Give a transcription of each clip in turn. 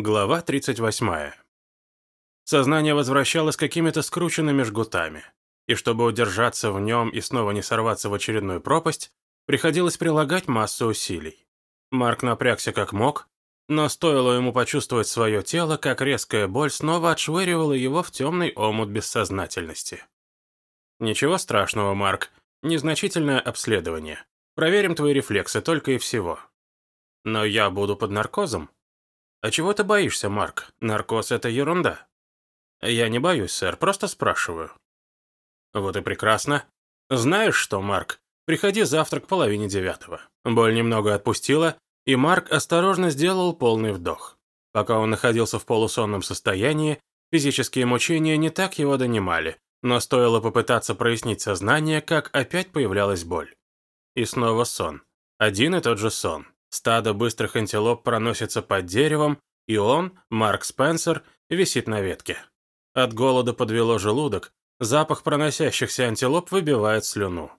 Глава 38. Сознание возвращалось какими-то скрученными жгутами, и чтобы удержаться в нем и снова не сорваться в очередную пропасть, приходилось прилагать массу усилий. Марк напрягся как мог, но стоило ему почувствовать свое тело, как резкая боль снова отшвыривала его в темный омут бессознательности. «Ничего страшного, Марк. Незначительное обследование. Проверим твои рефлексы только и всего. Но я буду под наркозом?» «А чего ты боишься, Марк? Наркоз — это ерунда». «Я не боюсь, сэр, просто спрашиваю». «Вот и прекрасно. Знаешь что, Марк, приходи завтра к половине девятого». Боль немного отпустила, и Марк осторожно сделал полный вдох. Пока он находился в полусонном состоянии, физические мучения не так его донимали, но стоило попытаться прояснить сознание, как опять появлялась боль. И снова сон. Один и тот же сон. Стадо быстрых антилоп проносится под деревом, и он, Марк Спенсер, висит на ветке. От голода подвело желудок, запах проносящихся антилоп выбивает слюну.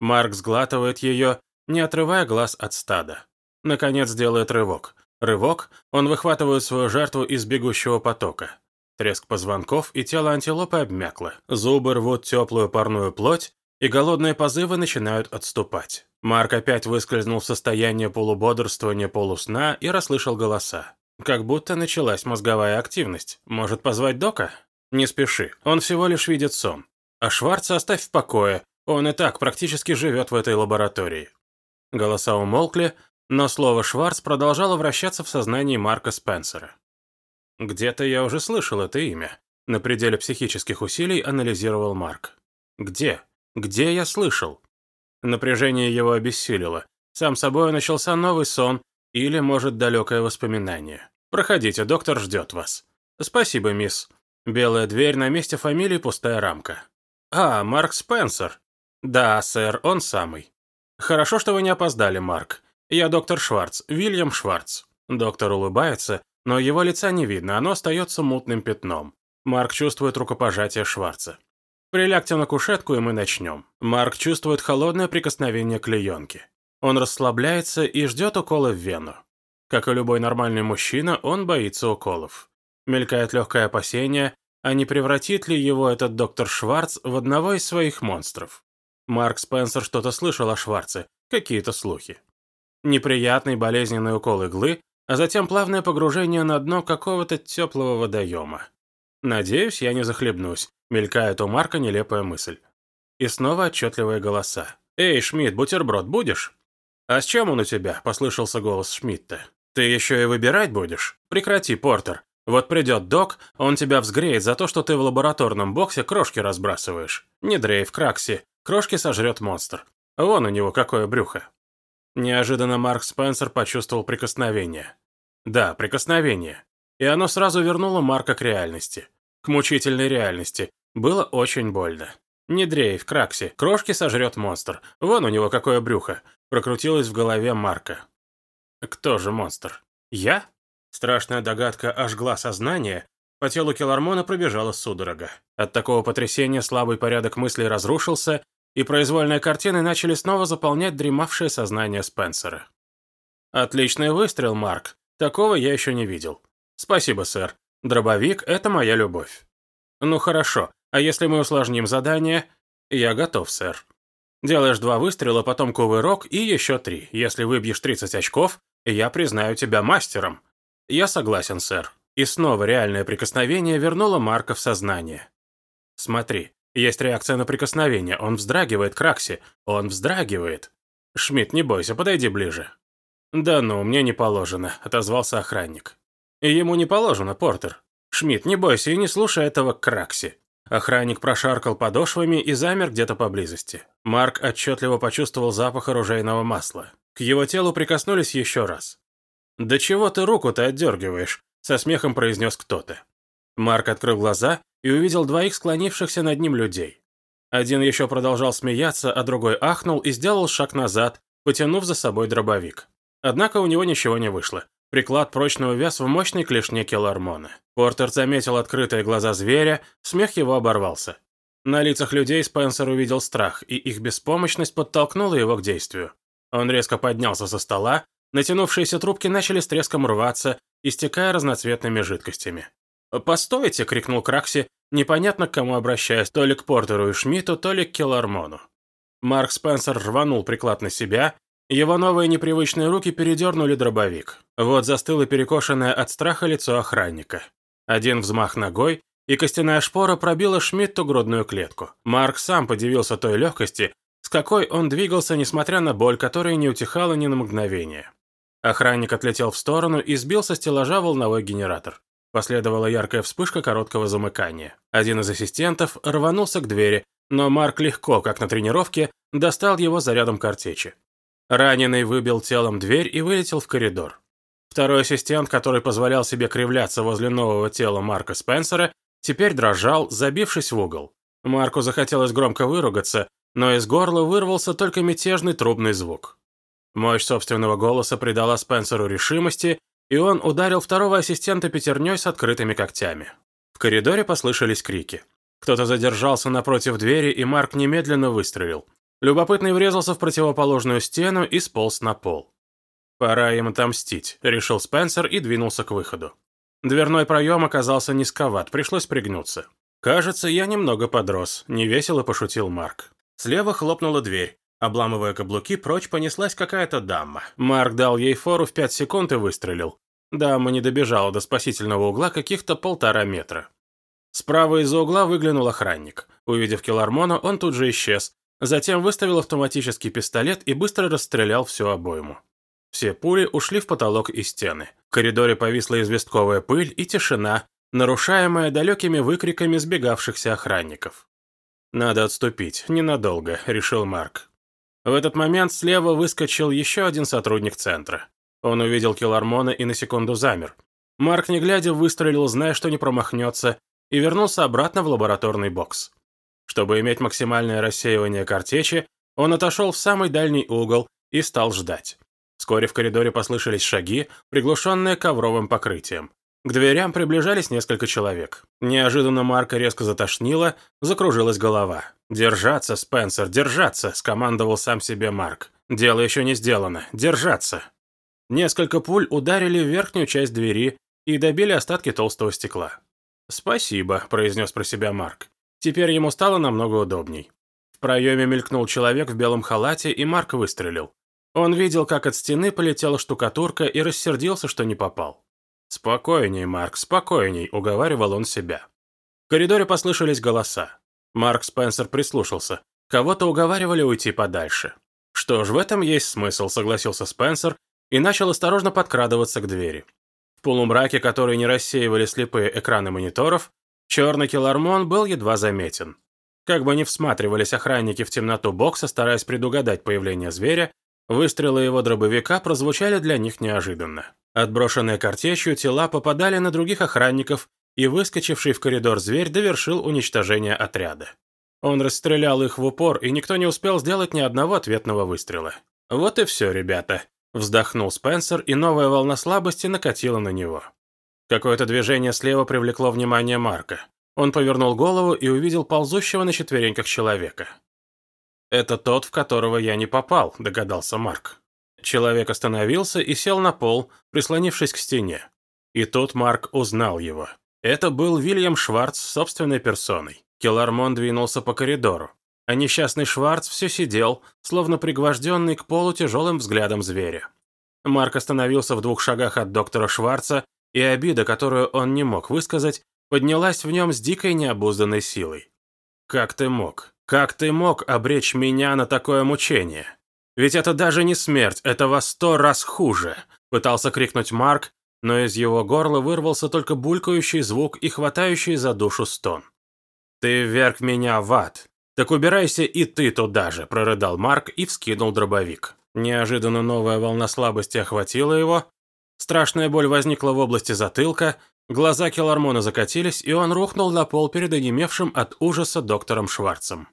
Марк сглатывает ее, не отрывая глаз от стада. Наконец делает рывок. Рывок, он выхватывает свою жертву из бегущего потока. Треск позвонков, и тело антилопы обмякло. Зубы рвут теплую парную плоть, и голодные позывы начинают отступать. Марк опять выскользнул в состояние полубодрствования, полусна и расслышал голоса. Как будто началась мозговая активность. Может позвать Дока? Не спеши, он всего лишь видит сон. А Шварца оставь в покое, он и так практически живет в этой лаборатории. Голоса умолкли, но слово «Шварц» продолжало вращаться в сознании Марка Спенсера. «Где-то я уже слышал это имя», — на пределе психических усилий анализировал Марк. «Где? Где я слышал?» Напряжение его обессилило. Сам собой начался новый сон или, может, далекое воспоминание. «Проходите, доктор ждет вас». «Спасибо, мисс». Белая дверь, на месте фамилии пустая рамка. «А, Марк Спенсер». «Да, сэр, он самый». «Хорошо, что вы не опоздали, Марк. Я доктор Шварц, Вильям Шварц». Доктор улыбается, но его лица не видно, оно остается мутным пятном. Марк чувствует рукопожатие Шварца. Прилягте на кушетку, и мы начнем. Марк чувствует холодное прикосновение клеенки. Он расслабляется и ждет укола в вену. Как и любой нормальный мужчина, он боится уколов. Мелькает легкое опасение, а не превратит ли его этот доктор Шварц в одного из своих монстров. Марк Спенсер что-то слышал о Шварце, какие-то слухи. Неприятный болезненный укол иглы, а затем плавное погружение на дно какого-то теплого водоема. Надеюсь, я не захлебнусь, Мелькает у Марка нелепая мысль. И снова отчетливые голоса. «Эй, Шмидт, бутерброд будешь?» «А с чем он у тебя?» – послышался голос Шмидта. «Ты еще и выбирать будешь? Прекрати, Портер. Вот придет док, он тебя взгреет за то, что ты в лабораторном боксе крошки разбрасываешь. Не дрейф, Кракси. Крошки сожрет монстр. Вон у него какое брюхо». Неожиданно Марк Спенсер почувствовал прикосновение. Да, прикосновение. И оно сразу вернуло Марка к реальности. К мучительной реальности, было очень больно. Не дрейф, Кракси, крошки сожрет монстр. Вон у него какое брюхо. Прокрутилось в голове Марка. Кто же монстр? Я? Страшная догадка ожгла сознание. По телу Келармона пробежала судорога. От такого потрясения слабый порядок мыслей разрушился, и произвольные картины начали снова заполнять дремавшее сознание Спенсера. «Отличный выстрел, Марк. Такого я еще не видел. Спасибо, сэр. Дробовик — это моя любовь». «Ну хорошо, а если мы усложним задание? Я готов, сэр. Делаешь два выстрела, потом кувырок и еще три. Если выбьешь 30 очков, я признаю тебя мастером. Я согласен, сэр. И снова реальное прикосновение вернуло Марка в сознание. Смотри, есть реакция на прикосновение. Он вздрагивает, Кракси. Он вздрагивает. Шмидт, не бойся, подойди ближе. Да ну, мне не положено, отозвался охранник. Ему не положено, Портер. Шмидт, не бойся и не слушай этого Кракси. Охранник прошаркал подошвами и замер где-то поблизости. Марк отчетливо почувствовал запах оружейного масла. К его телу прикоснулись еще раз. «Да чего ты руку-то отдергиваешь?» – со смехом произнес кто-то. Марк открыл глаза и увидел двоих склонившихся над ним людей. Один еще продолжал смеяться, а другой ахнул и сделал шаг назад, потянув за собой дробовик. Однако у него ничего не вышло. Приклад прочно увяз в мощной клешне Келармона. Портер заметил открытые глаза зверя, смех его оборвался. На лицах людей Спенсер увидел страх, и их беспомощность подтолкнула его к действию. Он резко поднялся со стола, Натянувшиеся трубки начали с треском рваться, истекая разноцветными жидкостями. «Постойте!» — крикнул Кракси, непонятно к кому обращаясь, то ли к Портеру и Шмидту, то ли к Келармону. Марк Спенсер рванул приклад на себя, его новые непривычные руки передернули дробовик. Вот застыло перекошенное от страха лицо охранника. Один взмах ногой, и костяная шпора пробила Шмидту грудную клетку. Марк сам подивился той легкости, с какой он двигался, несмотря на боль, которая не утихала ни на мгновение. Охранник отлетел в сторону и сбил со стеллажа волновой генератор. Последовала яркая вспышка короткого замыкания. Один из ассистентов рванулся к двери, но Марк легко, как на тренировке, достал его зарядом картечи. Раненый выбил телом дверь и вылетел в коридор. Второй ассистент, который позволял себе кривляться возле нового тела Марка Спенсера, теперь дрожал, забившись в угол. Марку захотелось громко выругаться, но из горла вырвался только мятежный трубный звук. Мощь собственного голоса придала Спенсеру решимости, и он ударил второго ассистента пятерней с открытыми когтями. В коридоре послышались крики. Кто-то задержался напротив двери, и Марк немедленно выстрелил. Любопытный врезался в противоположную стену и сполз на пол. «Пора им отомстить», — решил Спенсер и двинулся к выходу. Дверной проем оказался низковат, пришлось пригнуться. «Кажется, я немного подрос», — невесело пошутил Марк. Слева хлопнула дверь. Обламывая каблуки, прочь понеслась какая-то дама. Марк дал ей фору в пять секунд и выстрелил. Дама не добежала до спасительного угла каких-то полтора метра. Справа из-за угла выглянул охранник. Увидев Келармона, он тут же исчез. Затем выставил автоматический пистолет и быстро расстрелял всю обойму. Все пули ушли в потолок и стены. В коридоре повисла известковая пыль и тишина, нарушаемая далекими выкриками сбегавшихся охранников. «Надо отступить, ненадолго», — решил Марк. В этот момент слева выскочил еще один сотрудник центра. Он увидел Килармона и на секунду замер. Марк, не глядя, выстрелил, зная, что не промахнется, и вернулся обратно в лабораторный бокс. Чтобы иметь максимальное рассеивание картечи, он отошел в самый дальний угол и стал ждать. Вскоре в коридоре послышались шаги, приглушенные ковровым покрытием. К дверям приближались несколько человек. Неожиданно Марка резко затошнило, закружилась голова. «Держаться, Спенсер, держаться!» – скомандовал сам себе Марк. «Дело еще не сделано. Держаться!» Несколько пуль ударили в верхнюю часть двери и добили остатки толстого стекла. «Спасибо», – произнес про себя Марк. Теперь ему стало намного удобней. В проеме мелькнул человек в белом халате, и Марк выстрелил. Он видел, как от стены полетела штукатурка и рассердился, что не попал. «Спокойней, Марк, спокойней», — уговаривал он себя. В коридоре послышались голоса. Марк Спенсер прислушался. Кого-то уговаривали уйти подальше. «Что ж, в этом есть смысл», — согласился Спенсер и начал осторожно подкрадываться к двери. В полумраке, который не рассеивали слепые экраны мониторов, черный килармон был едва заметен. Как бы ни всматривались охранники в темноту бокса, стараясь предугадать появление зверя, выстрелы его дробовика прозвучали для них неожиданно. Отброшенные картечью тела попадали на других охранников, и выскочивший в коридор зверь довершил уничтожение отряда. Он расстрелял их в упор, и никто не успел сделать ни одного ответного выстрела. «Вот и все, ребята», – вздохнул Спенсер, и новая волна слабости накатила на него. Какое-то движение слева привлекло внимание Марка. Он повернул голову и увидел ползущего на четвереньках человека. «Это тот, в которого я не попал», – догадался Марк. Человек остановился и сел на пол, прислонившись к стене. И тут Марк узнал его. Это был Вильям Шварц собственной персоной. Келармон двинулся по коридору. А несчастный Шварц все сидел, словно пригвожденный к полу тяжелым взглядом зверя. Марк остановился в двух шагах от доктора Шварца, и обида, которую он не мог высказать, поднялась в нем с дикой необузданной силой. «Как ты мог? Как ты мог обречь меня на такое мучение?» Ведь это даже не смерть, это во сто раз хуже!» Пытался крикнуть Марк, но из его горла вырвался только булькающий звук и хватающий за душу стон. «Ты вверг меня в ад! Так убирайся и ты туда же!» – прорыдал Марк и вскинул дробовик. Неожиданно новая волна слабости охватила его, страшная боль возникла в области затылка, глаза Келармона закатились, и он рухнул на пол перед онемевшим от ужаса доктором Шварцем.